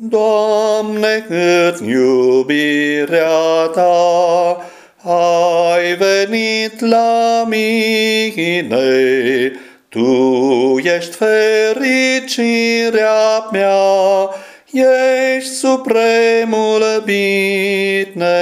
Doamne, cât iubirea Ta, ai venit la mine, Tu ești fericirea mea, ești supremul bine.